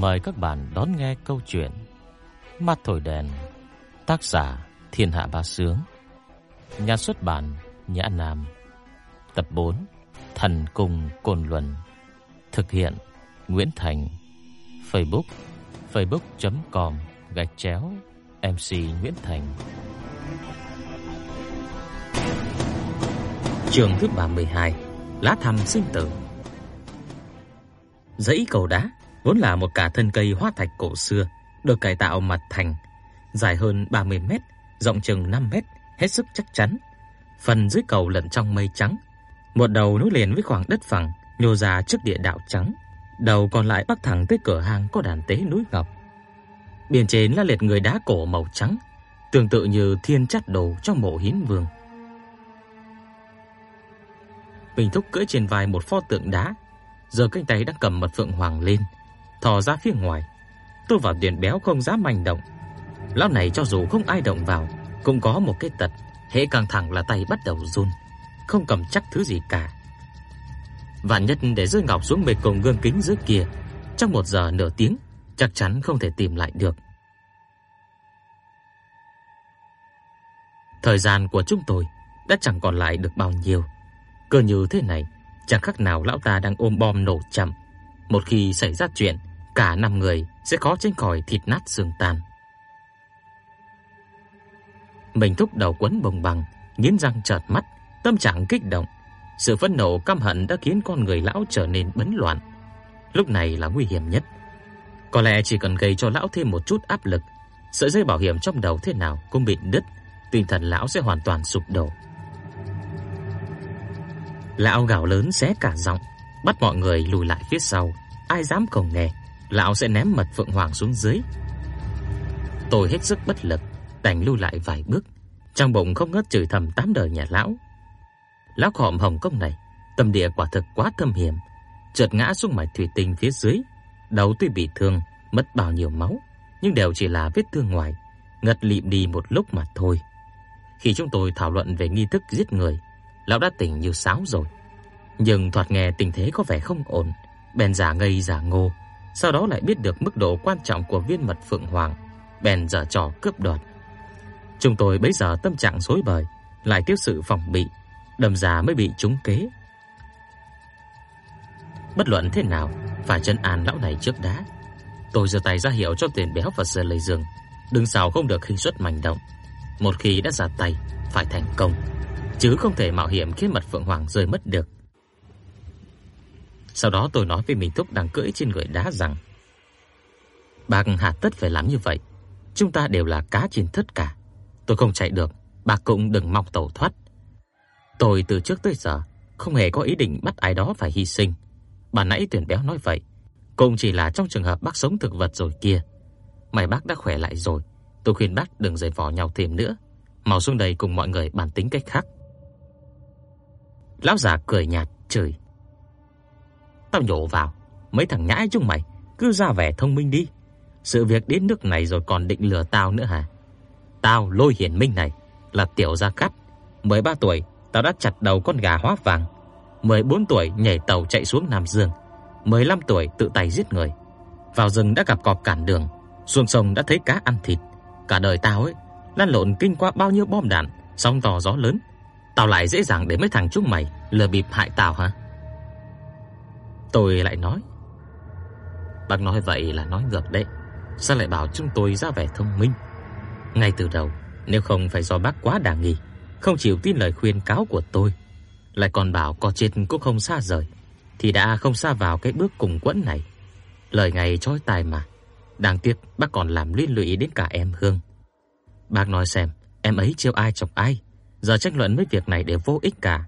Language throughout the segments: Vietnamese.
Mời các bạn đón nghe câu chuyện Mắt thổi đèn, Tác giả Thiên Hạ bá Sướng, Nhà xuất bản Nhã Nam, Tập 4 Thần Cùng Cồn Luân, Thực hiện Nguyễn Thành, Facebook facebook.com gạch chéo MC Nguyễn Thành. Trường thứ 32 Lá thăm sinh tử. Dãy cầu đá vốn là một cả thân cây hóa thạch cổ xưa, được cải tạo mặt thành, dài hơn 30 mét, rộng chừng 5 mét, hết sức chắc chắn. Phần dưới cầu lẫn trong mây trắng, một đầu nối liền với khoảng đất phẳng nhô ra trước địa đạo trắng, đầu còn lại bắc thẳng tới cửa hang có đàn tế núi ngọc. Bên trên là liệt người đá cổ màu trắng, tương tự như thiên chất đồ trong mộ Hiến Vương. Bình Thúc cưỡi trên vai một pho tượng đá, giờ cánh tay đang cầm mật phượng hoàng lên, thò ra phía ngoài. Tôi vào điện béo không dám manh động. Lão này cho dù không ai động vào, cũng có một cái tật, hễ căng thẳng là tay bắt đầu run, không cầm chắc thứ gì cả. Vạn nhất để rơi ngọc xuống bề cùng gương kính dưới kia, trong một giờ nửa tiếng, chắc chắn không thể tìm lại được. Thời gian của chúng tôi đã chẳng còn lại được bao nhiêu. Cơ như thế này, chẳng khác nào lão ta đang ôm bom nổ chậm. Một khi xảy ra chuyện, cả năm người sẽ khó tránh khỏi thịt nát xương tan. Mình thúc đầu quấn bồng bằng, nghiến răng trợn mắt, tâm trạng kích động. Sự phẫn nộ căm hận đã khiến con người lão trở nên bấn loạn. Lúc này là nguy hiểm nhất. Có lẽ chỉ cần gây cho lão thêm một chút áp lực, sợi dây bảo hiểm trong đầu thế nào cũng bị đứt, tinh thần lão sẽ hoàn toàn sụp đổ. Lão gào lớn xé cả giọng, bắt mọi người lùi lại phía sau, ai dám không nghe, lão sẽ ném mật phượng hoàng xuống dưới. Tôi hết sức bất lực, đành lùi lại vài bước, trong bụng không ngớt chửi thầm tám đời nhà lão. Lão khòm hồng công này, tâm địa quả thực quá thâm hiểm, chợt ngã xuống mạch thủy tinh phía dưới, đầu tuy bị thương, mất bao nhiêu máu, nhưng đều chỉ là vết thương ngoài, ngất lịm đi một lúc mà thôi. Khi chúng tôi thảo luận về nghi thức giết người, lão đã tỉnh như sáo rồi. Nhưng thoạt nghe tình thế có vẻ không ổn, bèn giả ngây giả ngô, sau đó lại biết được mức độ quan trọng của viên mật phượng hoàng, bèn giở trò cướp đoạt. Chúng tôi bấy giờ tâm trạng rối bời, lại tiếp sự phòng bị, đâm ra mới bị trúng kế. Bất luận thế nào, phải chân an lão này trước đã. Tôi giơ tay ra hiệu cho tiền béo và sờ lấy giường, đừng sao không được khinh suất manh động. Một khi đã ra tay, phải thành công, chứ không thể mạo hiểm khiến mật phượng hoàng rơi mất được. Sau đó tôi nói với Minh Thúc đang cưỡi trên người đá rằng: "Bác hà tất phải làm như vậy, chúng ta đều là cá trên thất cả. Tôi không chạy được, bác cũng đừng mong tẩu thoát." Tôi từ trước tới giờ không hề có ý định bắt ai đó phải hy sinh. Bà nãy tuyển béo nói vậy, cũng chỉ là trong trường hợp bác sống thực vật rồi kia. mày bác đã khỏe lại rồi, tôi khuyên bác đừng giày vò nhau thêm nữa, mau xuống đây cùng mọi người bàn tính cách khác. Lão già cười nhạt, chửi: Tao nhổ vào, mấy thằng nhãi chúng mày cứ ra vẻ thông minh đi. Sự việc đến nước này rồi còn định lừa tao nữa hả? Tao Lôi Hiển Minh này là tiểu gia cát, 13 tuổi tao đã chặt đầu con gà hóa vàng, 14 tuổi nhảy tàu chạy xuống Nam Dương, 15 tuổi tự tay giết người. Vào rừng đã gặp cọp cản đường, xuống sông đã thấy cá ăn thịt. Cả đời tao ấy lăn lộn kinh qua bao nhiêu bom đạn, sóng to gió lớn, tao lại dễ dàng để mấy thằng chúng mày lừa bịp hại tao hả? Tôi lại nói. Bác nói vậy là nói ngược đấy. Sao lại bảo chúng tôi ra vẻ thông minh? Ngay từ đầu, Nếu không phải do bác quá đà nghi Không chịu tin lời khuyên cáo của tôi, Lại còn bảo có chết cũng không xa rời, Thì đã không xa vào cái bước cùng quẫn này. Lời ngày trói tài mà. Đáng tiếc bác còn làm liên lụy đến cả em Hương. Bác nói xem, Em ấy chiêu ai chọc ai. Giờ tranh luận mấy việc này đều vô ích cả.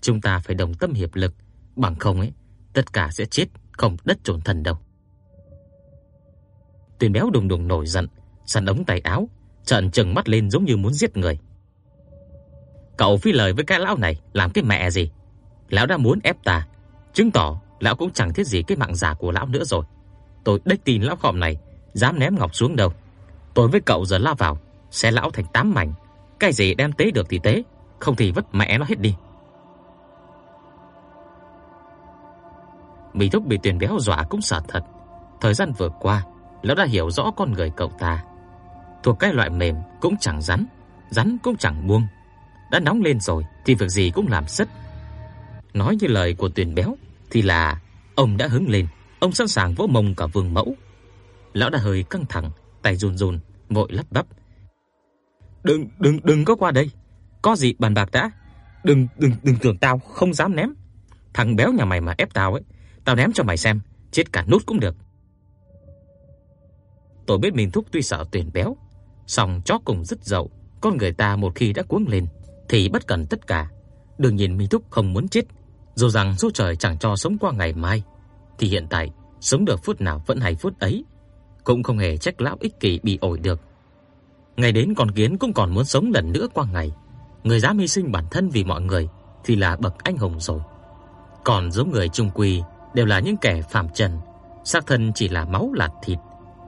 Chúng ta phải đồng tâm hiệp lực. Bằng không ấy tất cả sẽ chết, không đất chôn thân đâu. Tuyền béo đùng đùng nổi giận, săn ống tay áo, trợn trừng mắt lên giống như muốn giết người. Cậu phi lời với cái lão này làm cái mẹ gì? Lão đã muốn ép ta, chứng tỏ lão cũng chẳng thiết gì cái mạng giả của lão nữa rồi. Tôi đếch tin lão khòm này dám ném ngọc xuống đâu. Tôi với cậu giờ lao vào, sẽ lão thành tám mảnh. Cái gì đem tế được thì tế, không thì vứt mẹ nó hết đi. Mỹ Thúc bị tiền béo dọa cũng sợ thật. Thời gian vừa qua, lão đã hiểu rõ con người cậu ta. Thuộc cái loại mềm cũng chẳng rắn, rắn cũng chẳng buông. Đã nóng lên rồi thì việc gì cũng làm sứt. Nói như lời của Tuyền Béo thì là ông đã hứng lên, ông sẵn sàng vỗ mông cả vương mẫu. Lão đã hơi căng thẳng, tay run run, vội lắp bắp. "Đừng đừng đừng có qua đây. Có gì bàn bạc đã. Đừng đừng đừng tưởng tao không dám ném. Thằng béo nhà mày mà ép tao ấy, tao ném cho mày xem, chết cả nút cũng được." Tôi biết mình thúc tuy sợ tuyển béo, song chó cùng rất dậu, con người ta một khi đã cuống lên thì bất cần tất cả. Đừng nhìn Minh Thúc không muốn chết, dù rằng số trời chẳng cho sống qua ngày mai, thì hiện tại sống được phút nào vẫn hay phút ấy, cũng không hề trách lão ích kỷ bị ổi được. Ngày đến con kiến cũng còn muốn sống lần nữa qua ngày, người dám hy sinh bản thân vì mọi người thì là bậc anh hùng rồi. Còn giống người trung quy đều là những kẻ phàm trần, xác thân chỉ là máu là thịt,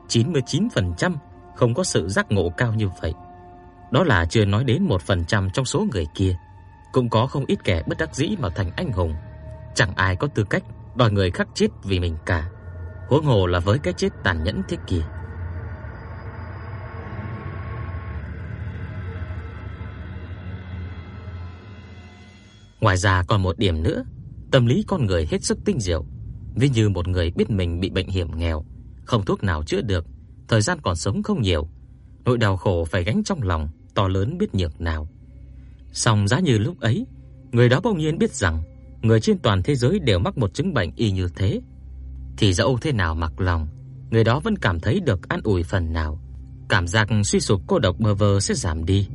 99% không có sự giác ngộ cao như vậy. Đó là chưa nói đến 1% trong số người kia, cũng có không ít kẻ bất đắc dĩ mà thành anh hùng. Chẳng ai có tư cách đòi người khác chết vì mình cả. Huống hồ là với cái chết tàn nhẫn thế kia. Ngoài ra còn một điểm nữa, tâm lý con người hết sức tinh diệu, ví như một người biết mình bị bệnh hiểm nghèo, không thuốc nào chữa được, thời gian còn sống không nhiều, nỗi đau khổ phải gánh trong lòng to lớn biết nhược nào. Song giá như lúc ấy, người đó bỗng nhiên biết rằng người trên toàn thế giới đều mắc một chứng bệnh y như thế, thì dẫu thế nào mặc lòng, người đó vẫn cảm thấy được an ủi phần nào, cảm giác suy sụp cô độc bơ vơ sẽ giảm đi.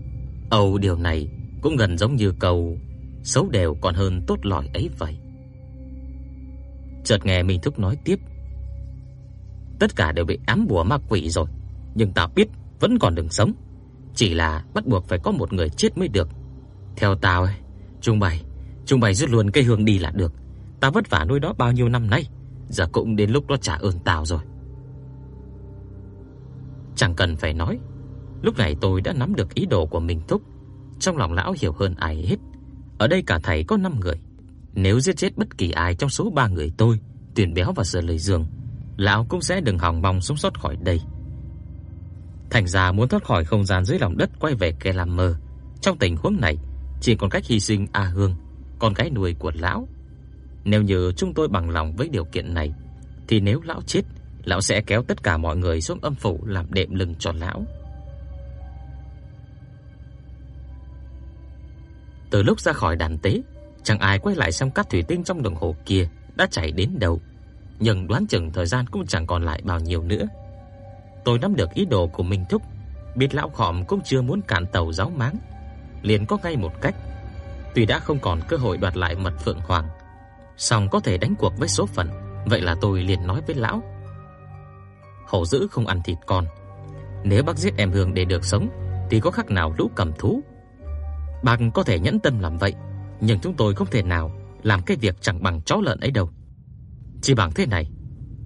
Âu điều này cũng gần giống như câu xấu đều còn hơn tốt lỏi ấy vậy. Chợt nghe Minh Thúc nói tiếp, tất cả đều bị ám bùa ma quỷ rồi, nhưng tao biết vẫn còn đường sống, chỉ là bắt buộc phải có một người chết mới được. Theo tao ấy, Trung Bày, Trung Bày rút luôn cây hương đi là được. Ta vất vả nuôi nó bao nhiêu năm nay, giờ cũng đến lúc nó trả ơn tao rồi. Chẳng cần phải nói, lúc này tôi đã nắm được ý đồ của Minh thúc, trong lòng lão hiểu hơn ai hết. Ở đây cả thầy có 5 người, nếu giết chết bất kỳ ai trong số ba người tôi, Tuyển Béo và Sở Lôi Dương, lão cũng sẽ đừng hòng mong sống sót khỏi đây. Thành ra muốn thoát khỏi không gian dưới lòng đất quay về kẻ làm mơ, trong tình huống này chỉ còn cách hy sinh A Hương, con gái nuôi của lão. Nếu như chúng tôi bằng lòng với điều kiện này, thì nếu lão chết, lão sẽ kéo tất cả mọi người xuống âm phủ làm đệm lưng cho lão. Từ lúc ra khỏi đàn tế, chẳng ai quay lại xem cát thủy tinh trong đồng hồ kia đã chảy đến đâu, nhưng đoán chừng thời gian cũng chẳng còn lại bao nhiêu nữa. Tôi nắm được ý đồ của Minh Thúc, biết lão khòm cũng chưa muốn cản tàu giáo máng, liền có ngay một cách. Tuy đã không còn cơ hội đoạt lại mật phượng hoàng, song có thể đánh cuộc với số phận, vậy là tôi liền nói với lão. Hổ dữ không ăn thịt con, nếu bác giết em Hương để được sống thì có khác nào lũ cầm thú. Bác có thể nhẫn tâm làm vậy, nhưng chúng tôi không thể nào làm cái việc chẳng bằng chó lợn ấy đâu. Chỉ bằng thế này,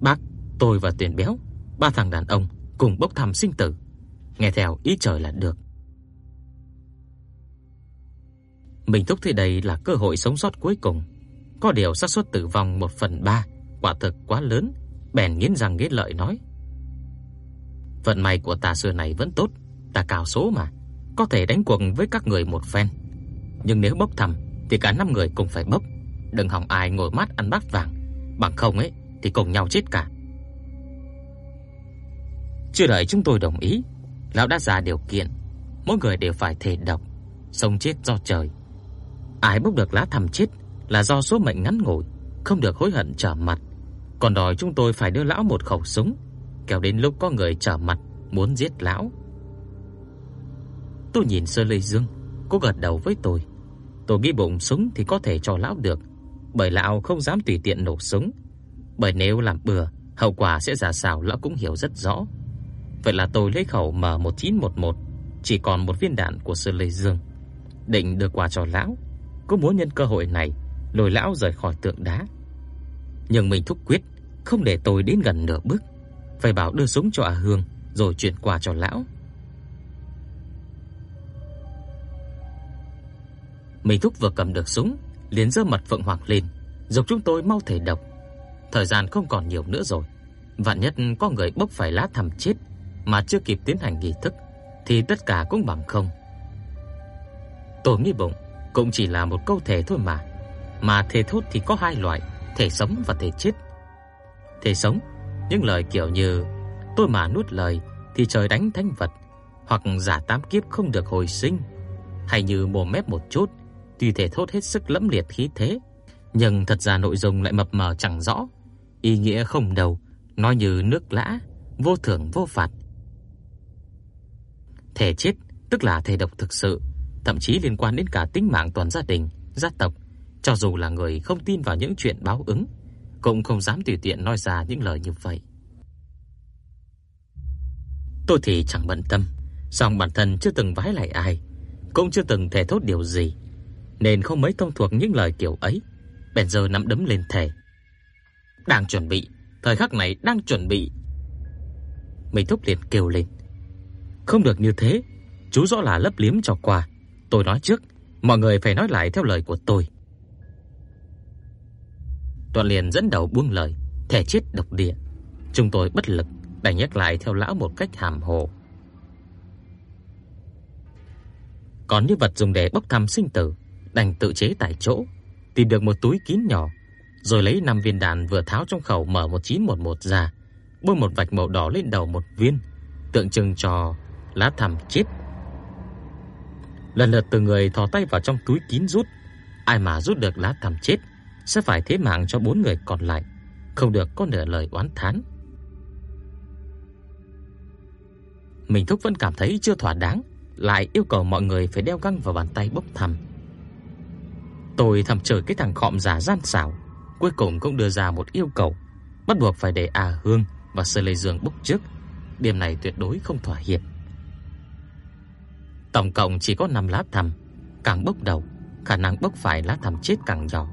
bác, tôi và tiền Béo, ba thằng đàn ông cùng bốc thăm sinh tử, nghe theo ý trời là được. Mình thúc thế đây là cơ hội sống sót cuối cùng, có điều xác suất tử vong 1 phần 3 quả thực quá lớn, bèn nghiến răng nghiến lợi nói: "Vận may của ta xưa này vẫn tốt, ta cao số mà, có thể đánh cuộc với các người một phen. Nhưng nếu bốc thăm thì cả năm người cùng phải bốc, đừng hòng ai ngồi mát ăn bát vàng, bằng không ấy thì cùng nhau chết cả." Chưa đợi chúng tôi đồng ý, lão đã ra điều kiện, mỗi người đều phải thề độc, sống chết do trời. Ai bốc được lá thầm chết là do số mệnh ngắn ngủi, không được hối hận trở mặt. Còn đòi chúng tôi phải đưa lão một khẩu súng, kéo đến lúc có người trở mặt muốn giết lão. Tôi nhìn Sơ Lê Dương, cô gật đầu với tôi. Tôi nghĩ bụng súng thì có thể cho lão được, bởi lão không dám tùy tiện nổ súng, bởi nếu làm bừa, hậu quả sẽ ra sao lão cũng hiểu rất rõ. Vậy là tôi lấy khẩu M1911, chỉ còn một viên đạn của Sơ Lê Dương, định đưa qua cho lão, có muốn nhân cơ hội này lôi lão rời khỏi tượng đá. Nhưng mình thúc quyết không để tôi đến gần nửa bước, phải bảo đưa súng cho A Hương rồi chuyển qua cho lão. Mình thúc vừa cầm được súng, liền giơ mặt phượng hoàng lên, dục chúng tôi mau thể độc. Thời gian không còn nhiều nữa rồi, Vạn nhất có người bốc phải lá thầm chết mà chưa kịp tiến hành nghi thức thì tất cả cũng bằng không. Tôi nghĩ bụng cũng chỉ là một câu thể thôi mà. Mà thể thốt thì có hai loại, thể sống và thể chết. Thể sống, những lời kiểu như tôi mà nuốt lời thì trời đánh thánh vật, hoặc giả tám kiếp không được hồi sinh, hay như mồm mép một chút, tuy thể thốt hết sức lẫm liệt khí thế, nhưng thật ra nội dung lại mập mờ chẳng rõ, ý nghĩa không đầu, nói như nước lã, vô thưởng vô phạt. Thể chết tức là thể độc thực sự, thậm chí liên quan đến cả tính mạng toàn gia đình, gia tộc, cho dù là người không tin vào những chuyện báo ứng, cũng không dám tùy tiện nói ra những lời như vậy. Tôi thì chẳng bận tâm, song bản thân chưa từng vái lại ai, cũng chưa từng thể thốt điều gì, nên không mấy thông thuộc những lời kiểu ấy. Bèn giờ nắm đấm lên thề. Đang chuẩn bị, thời khắc này đang chuẩn bị. Mình thúc liền kêu lên. Không được như thế, chú rõ là lấp liếm cho qua. Tôi nói trước, mọi người phải nói lại theo lời của tôi. Toàn liền dẫn đầu buông lời, thể chết độc địa. Chúng tôi bất lực, đành nhắc lại theo lão một cách hàm hồ. Còn như vật dùng để bốc thăm sinh tử, đành tự chế tại chỗ, tìm được một túi kín nhỏ, rồi lấy năm viên đạn vừa tháo trong khẩu mở 1911 ra, bôi một vạch màu đỏ lên đầu một viên, tượng trưng cho lá thầm chết. Lần lượt từng người thò tay vào trong túi kín rút, ai mà rút được lá thầm chết sẽ phải thế mạng cho bốn người còn lại, không được có nửa lời oán thán. Mình thúc vẫn cảm thấy chưa thỏa đáng, lại yêu cầu mọi người phải đeo găng vào bàn tay bốc thăm. Tôi thầm chửi cái thằng khọm giả gian xảo, cuối cùng cũng đưa ra một yêu cầu, bắt buộc phải để A Hương và Sơ Lê Dương bốc trước. Điểm này tuyệt đối không thỏa hiệp. Tổng cộng chỉ có 5 lá thầm, càng bốc đầu, khả năng bốc phải lá thầm chết càng nhỏ.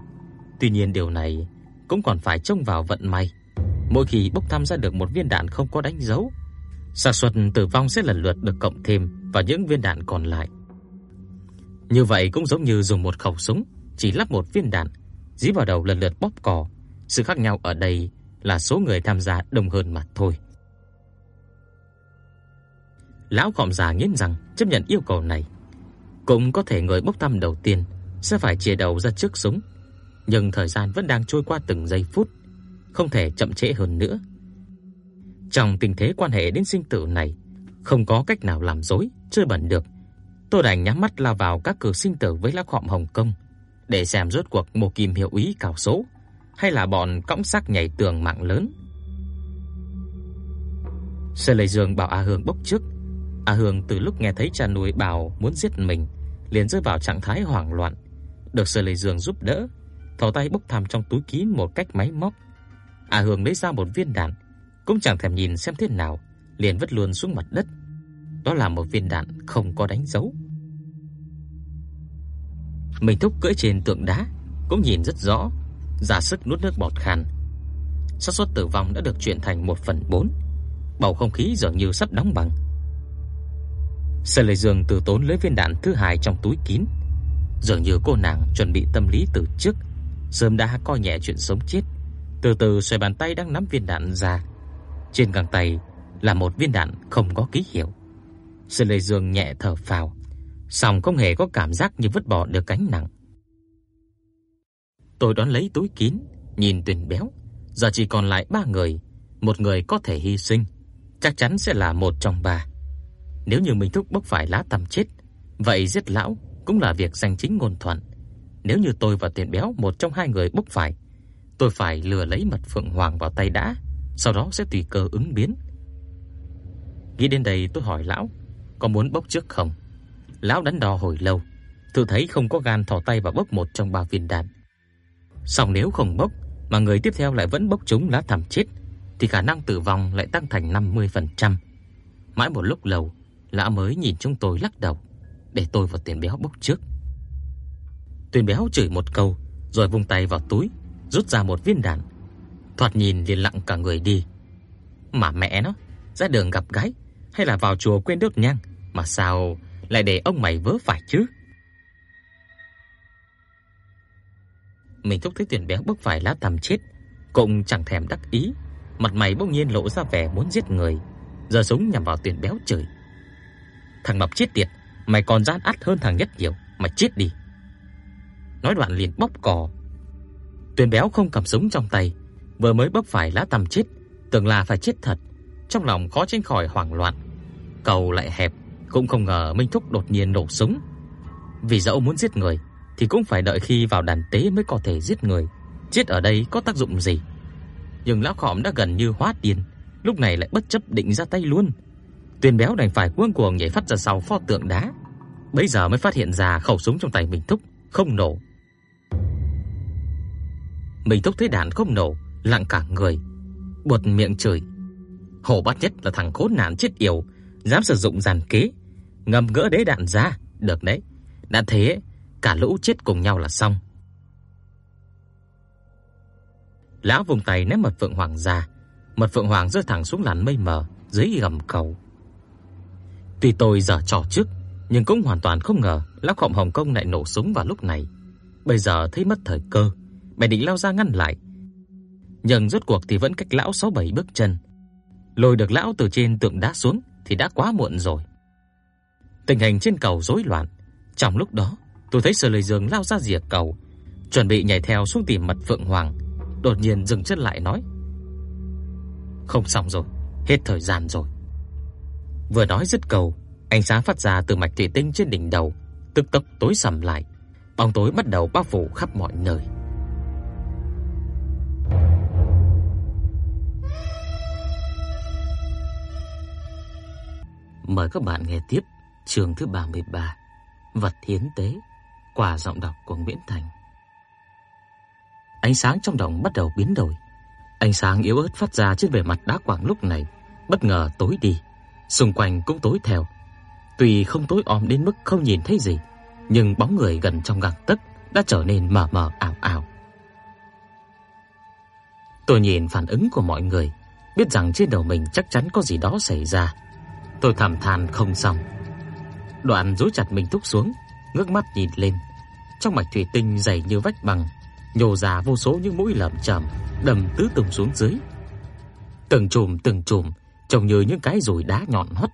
Tuy nhiên điều này cũng còn phải trông vào vận may. Mỗi khi bốc thăm ra được một viên đạn không có đánh dấu, xác suất tử vong sẽ lần lượt được cộng thêm vào những viên đạn còn lại. Như vậy cũng giống như dùng một khẩu súng, chỉ lắp một viên đạn, dí vào đầu lần lượt bóp cò. Sự khác nhau ở đây là số người tham gia đông hơn mà thôi. Lão khòm già nghiến rằng chấp nhận yêu cầu này, cũng có thể người bốc thăm đầu tiên sẽ phải chia đầu ra trước súng, nhưng thời gian vẫn đang trôi qua từng giây phút, không thể chậm trễ hơn nữa. Trong tình thế quan hệ đến sinh tử này, không có cách nào làm dối, chơi bẩn được. Tôi đành nhắm mắt lao vào các cửa sinh tử với lá khọm Hồng Công để xem rốt cuộc Mộ Kim hiệu ý cào số hay là bọn cõng xác nhảy tường mạng lớn. Sở Lệ Dương bảo A Hương bốc trước. A Hương từ lúc nghe thấy cha nuôi bảo muốn giết mình, liền rơi vào trạng thái hoảng loạn, được Sở Lệ Dương giúp đỡ, thò tay bốc thăm trong túi kín một cách máy móc. A Hương lấy ra một viên đạn, cũng chẳng thèm nhìn xem thế nào, liền vứt luôn xuống mặt đất. Đó là một viên đạn không có đánh dấu. Mình thúc cưỡi trên tượng đá, cũng nhìn rất rõ, ra sức nuốt nước bọt khan. Xác suất tử vong đã được chuyển thành 1 phần 4. Bầu không khí dường như sắp đóng băng. Sở Lệ Dương từ tốn lấy viên đạn thứ hai trong túi kín, dường như cô nàng chuẩn bị tâm lý từ trước, sớm đã coi nhẹ chuyện sống chết. Từ từ xoay bàn tay đang nắm viên đạn ra. Trên găng tay là một viên đạn không có ký hiệu. Sở Lệ Dương nhẹ thở phào, song không hề có cảm giác như vứt bỏ được cánh nặng. Tôi đón lấy túi kín, nhìn Tuyền Béo, giờ chỉ còn lại ba người, một người có thể hy sinh, chắc chắn sẽ là một trong ba. Nếu như mình thúc bốc phải lá tầm chết, vậy giết lão cũng là việc danh chính ngôn thuận. Nếu như tôi và Tuyền Béo một trong hai người bốc phải, tôi phải lừa lấy mật phượng hoàng vào tay đã, sau đó sẽ tùy cơ ứng biến. Nghĩ đến đây tôi hỏi lão, có muốn bốc trước không? Lão đắn đo hồi lâu, tôi thấy không có gan thò tay vào bốc một trong ba viên đạn. Song nếu không bốc mà người tiếp theo lại vẫn bốc trúng lá thảm chết thì khả năng tử vong lại tăng thành 50%. Mãi một lúc lâu, lão mới nhìn chúng tôi lắc đầu, để tôi và Tiền Béo bốc trước. Tiền Béo chửi một câu, rồi vung tay vào túi, rút ra một viên đạn. Thoạt nhìn liền lặng cả người đi. Mà mẹ nó, ra đường gặp gái hay là vào chùa quên đốt nhang, mà sao lại để ông mày vớ phải chứ? Mình thúc thấy tuyển béo bốc phải lá tầm chết, cũng chẳng thèm đắc ý, mặt mày bỗng nhiên lộ ra vẻ muốn giết người, giơ súng nhắm vào tuyển Béo trời. "Thằng mập chết tiệt, mày còn gian ắt hơn thằng nhất nhiều, mày chết đi." Nói đoạn liền bóp cò. Tuyển Béo không cầm súng trong tay, vừa mới bóp phải lá tằm chết, tưởng là phải chết thật, trong lòng khó tránh khỏi hoảng loạn. Cầu lại hẹp, cũng không ngờ Minh Thúc đột nhiên nổ súng. Vì dẫu muốn giết người thì cũng phải đợi khi vào đàn tế mới có thể giết người. Chết ở đây có tác dụng gì? Nhưng lão khòm đã gần như hóa điên, lúc này lại bất chấp định ra tay luôn. Tuyền béo đành phải cuống cuồng nhảy phát ra sau pho tượng đá. Bây giờ mới phát hiện ra khẩu súng trong tay Minh Thúc không nổ. Minh Thúc thấy đạn không nổ, lặng cả người, buột miệng chửi. Hổ bát nhất là thằng khốn nạn chết yểu, dám sử dụng giàn kế, ngầm gỡ đế đạn ra, được đấy. Đã thế, cả lũ chết cùng nhau là xong. Lão vùng tay ném mật phượng hoàng ra, mật phượng hoàng rơi thẳng xuống làn mây mờ dưới gầm cầu. Tuy tôi giờ trò trước, nhưng cũng hoàn toàn không ngờ lão khổng Hồng Công lại nổ súng vào lúc này. Bây giờ thấy mất thời cơ, bèn định lao ra ngăn lại. Nhưng rốt cuộc thì vẫn cách lão 6 7 bước chân. Lôi được lão từ trên tượng đá xuống thì đã quá muộn rồi. Tình hình trên cầu rối loạn, trong lúc đó, tôi thấy Sở Lệ Dương lao ra rìa cầu, chuẩn bị nhảy theo xuống tìm Mật Phượng Hoàng, đột nhiên dừng chân lại nói: "Không xong rồi, hết thời gian rồi." Vừa nói dứt cầu, ánh sáng phát ra từ mạch thủy tinh trên đỉnh đầu, tức tốc tối sầm lại, bóng tối bắt đầu bao phủ khắp mọi nơi. Mời các bạn nghe tiếp chương thứ 33 Vật hiến tế quả giọng đọc của Nguyễn Thành. Ánh sáng trong đồng bắt đầu biến đổi. Ánh sáng yếu ớt phát ra trên bề mặt đá quảng lúc này bất ngờ tối đi, xung quanh cũng tối theo. Tuy không tối om đến mức không nhìn thấy gì, nhưng bóng người gần trong gang tấc đã trở nên mờ mờ ảo ảo. Tôi nhìn phản ứng của mọi người, biết rằng trên đầu mình chắc chắn có gì đó xảy ra. Tôi thầm than không xong. Đoạn rũ chặt mình thúc xuống, ngước mắt nhìn lên. Trong mạch thủy tinh dày như vách bằng, nhô ra vô số những mũi lởm chởm đầm tứ tung xuống dưới. Từng chùm từng chùm trông như những cái rùi đá nhọn hoắt.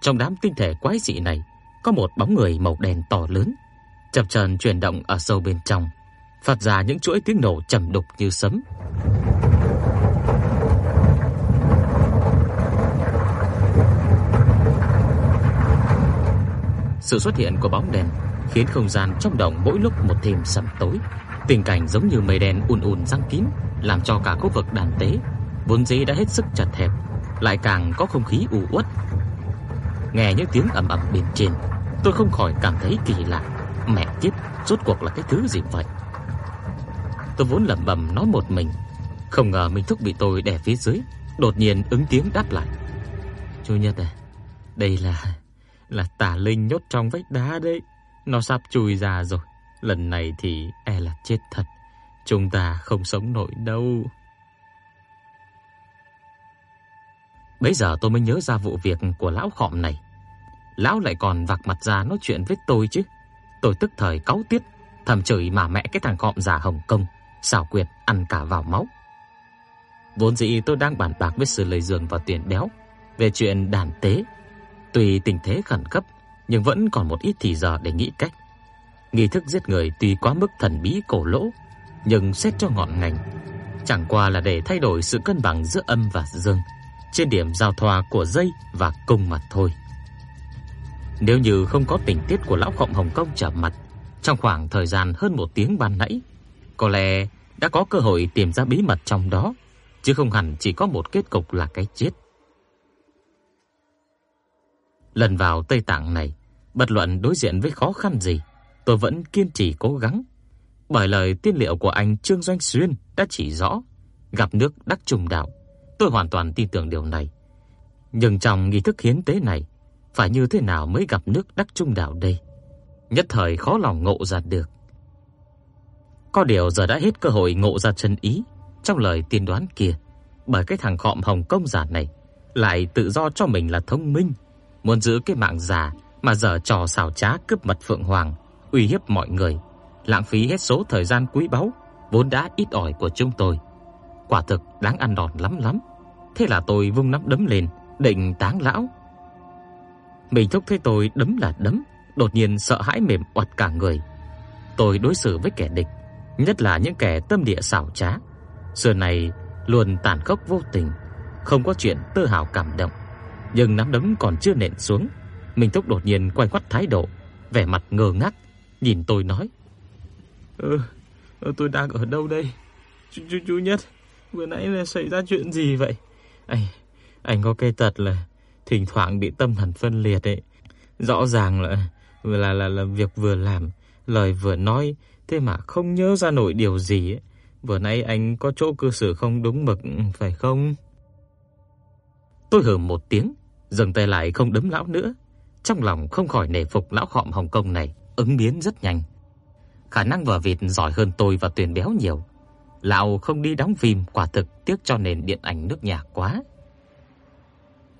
Trong đám tinh thể quái dị này, có một bóng người màu đen to lớn, chập chờn chuyển động ở sâu bên trong, phát ra những chuỗi tiếng nổ trầm đục như sấm. Sự xuất hiện của bóng đèn khiến không gian trong động mỗi lúc một thêm sầm tối. Tình cảnh giống như mây đen ùn ùn giăng kín, làm cho cả khu vực đàn tế vốn dĩ đã hết sức chật hẹp, lại càng có không khí u uất. Nghe những tiếng ầm ầm bên trên, tôi không khỏi cảm thấy kỳ lạ. Mẹ kiếp, rốt cuộc là cái thứ gì vậy? Tôi vốn lẩm bẩm nói một mình, không ngờ mình thúc bị tôi đè phía dưới, đột nhiên ứng tiếng đáp lại. "Chủ Nhật à, đây là là tà linh nhốt trong vách đá đấy. Nó sắp chui ra rồi. Lần này thì e là chết thật. Chúng ta không sống nổi đâu. Bây giờ tôi mới nhớ ra vụ việc của lão khọm này. Lão lại còn vặc mặt ra nói chuyện với tôi chứ. Tôi tức thời cáu tiết, thầm chửi mà mẹ cái thằng khọm giả Hồng Kông, xảo quyệt ăn cả vào máu. Vốn dĩ tôi đang bàn bạc với sự lời dường và tiền béo về chuyện đàn tế Tuy tình thế khẩn cấp, nhưng vẫn còn một ít thì giờ để nghĩ cách. Nghi thức giết người tuy quá mức thần bí cổ lỗ, nhưng xét cho ngọn ngành, chẳng qua là để thay đổi sự cân bằng giữa âm và dương trên điểm giao thoa của dây và cung mặt thôi. Nếu như không có tình tiết của lão khổng Hồng Công trở mặt trong khoảng thời gian hơn một tiếng ban nãy, có lẽ đã có cơ hội tìm ra bí mật trong đó, chứ không hẳn chỉ có một kết cục là cái chết. Lần vào Tây Tạng này, bất luận đối diện với khó khăn gì, tôi vẫn kiên trì cố gắng. Bởi lời tiên liệu của anh Trương Doanh Xuyên đã chỉ rõ, gặp nước đắc trùng đạo. Tôi hoàn toàn tin tưởng điều này. Nhưng trong nghi thức hiến tế này, phải như thế nào mới gặp nước đắc trung đạo đây? Nhất thời khó lòng ngộ ra được. Có điều giờ đã hết cơ hội ngộ ra chân ý trong lời tiên đoán kia, bởi cái thằng khọm Hồng Công giả này lại tự do cho mình là thông minh, muốn giữ cái mạng già mà giờ trò xảo trá cướp mật phượng hoàng, uy hiếp mọi người, lãng phí hết số thời gian quý báu vốn đã ít ỏi của chúng tôi. quả thực đáng ăn đòn lắm lắm. Thế là tôi vung nắm đấm lên, định táng lão. Mình thúc thấy tôi đấm là đấm, đột nhiên sợ hãi mềm oặt cả người. Tôi đối xử với kẻ địch, nhất là những kẻ tâm địa xảo trá, xưa này luôn tàn khốc vô tình, không có chuyện tơ hào cảm động. Nhưng nắm đấm còn chưa nện xuống, Minh Thúc đột nhiên quay quắt thái độ, vẻ mặt ngơ ngác, nhìn tôi nói: "Ừ, tôi đang ở đâu đây? Chú chú, chú nhất, vừa nãy là xảy ra chuyện gì vậy? Anh anh có cái tật là thỉnh thoảng bị tâm thần phân liệt ấy. Rõ ràng là là là là việc vừa làm, lời vừa nói, thế mà không nhớ ra nổi điều gì ấy. Vừa nãy anh có chỗ cư xử không đúng mực phải không? Tôi hừ một tiếng, dừng tay lại không đấm lão nữa. Trong lòng không khỏi nể phục lão khọm Hồng Kông này, ứng biến rất nhanh. Khả năng vở vịt giỏi hơn tôi và tuyển béo nhiều. Lão không đi đóng phim quả thực tiếc cho nền điện ảnh nước nhà quá.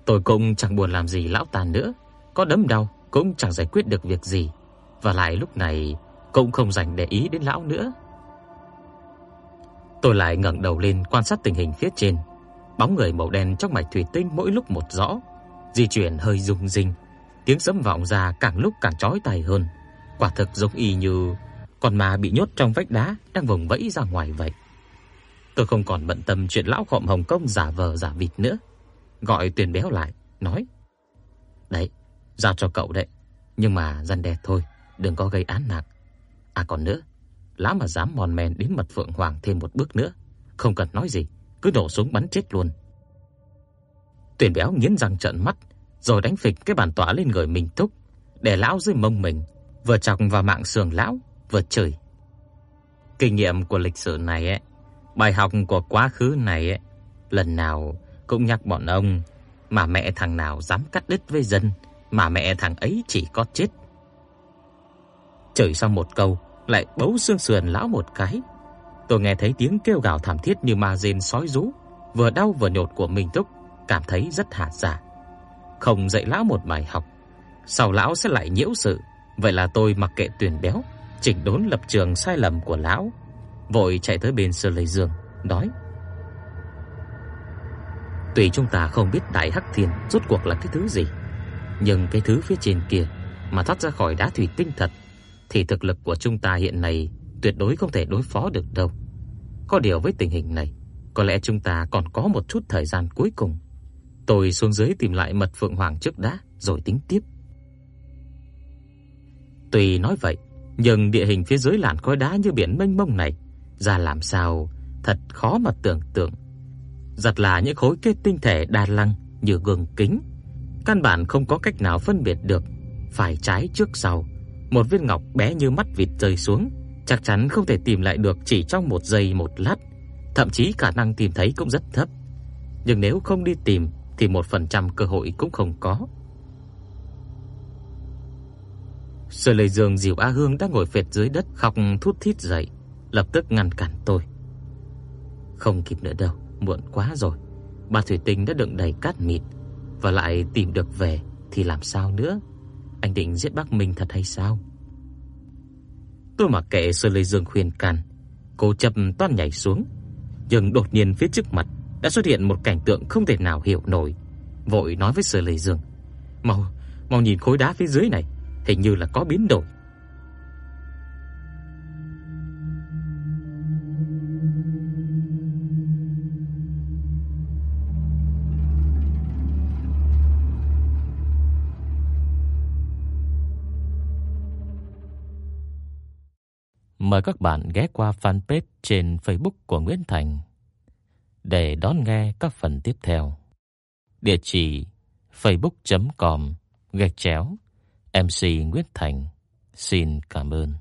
Tôi cũng chẳng buồn làm gì lão ta nữa, có đấm đau cũng chẳng giải quyết được việc gì, và lại lúc này cũng không dành để ý đến lão nữa. Tôi lại ngẩng đầu lên quan sát tình hình phía trên. Bóng người màu đen trong mạch thủy tinh mỗi lúc một rõ, di chuyển hơi rung rinh, tiếng sấm vọng ra càng lúc càng chói tai hơn. Quả thực giống y như con ma bị nhốt trong vách đá đang vùng vẫy ra ngoài vậy. Tôi không còn bận tâm chuyện lão khọm Hồng Kông giả vờ giả vịt nữa, gọi Tuyền Béo lại, nói: "Đấy, giao cho cậu đấy, nhưng mà gian đe thôi, đừng có gây án nặng. À còn nữa, lão mà dám mòn men đến mật phượng hoàng thêm một bước nữa, không cần nói gì, cứ nổ súng bắn chết luôn." Tuyển Béo nghiến răng trợn mắt, rồi đánh phịch cái bàn tỏa lên người mình thúc, để lão dưới mông mình, vừa chọc vào mạng sườn lão, vừa chửi. Kinh nghiệm của lịch sử này ấy, bài học của quá khứ này ấy, lần nào cũng nhắc bọn ông, mà mẹ thằng nào dám cắt đứt với dân, mà mẹ thằng ấy chỉ có chết. Chửi xong một câu, lại bấu xương sườn lão một cái. Tôi nghe thấy tiếng kêu gào thảm thiết như ma rên sói rú, vừa đau vừa nhột của Minh Túc, cảm thấy rất hạ giả. Không dạy lão một bài học, sau lão sẽ lại nhiễu sự, vậy là tôi mặc kệ tuyển béo, chỉnh đốn lập trường sai lầm của lão, vội chạy tới bên Sơ Lệ Dương, nói: Tuy chúng ta không biết Đại Hắc Thiên rốt cuộc là cái thứ gì, nhưng cái thứ phía trên kia mà thoát ra khỏi đá thủy tinh thật thì thực lực của chúng ta hiện nay tuyệt đối không thể đối phó được đâu. Có điều với tình hình này, có lẽ chúng ta còn có một chút thời gian cuối cùng. Tôi xuống dưới tìm lại mật phượng hoàng trước đã rồi tính tiếp. Tuy nói vậy, nhưng địa hình phía dưới làn khói đá như biển mênh mông này, ra làm sao thật khó mà tưởng tượng. Giật là những khối kết tinh thể đa lăng như gương kính, căn bản không có cách nào phân biệt được phải trái trước sau. Một viên ngọc bé như mắt vịt rơi xuống, chắc chắn không thể tìm lại được chỉ trong một giây một lát, thậm chí khả năng tìm thấy cũng rất thấp. Nhưng nếu không đi tìm thì 1% cơ hội cũng không có. Sở Lệ Dương dìu A Hương đang ngồi phệt dưới đất khóc thút thít dậy, lập tức ngăn cản tôi. Không kịp nữa đâu, muộn quá rồi. Ba thủy tinh đã đựng đầy cát mịn và lại tìm được về thì làm sao nữa? Anh định giết bác mình thật hay sao? Tôi mặc kệ Sở Lệ Dương khuyên can, cô chấp toan nhảy xuống, nhưng đột nhiên phía trước mặt đã xuất hiện một cảnh tượng không thể nào hiểu nổi. Vội nói với Sở Lệ Dương: "Mau, mau nhìn khối đá phía dưới này." hình như là có biến đổi. Mời các bạn ghé qua fanpage trên Facebook của Nguyễn Thành để đón nghe các phần tiếp theo. Địa chỉ facebook.com gạch chéo MC Nguyễn Thành xin cảm ơn.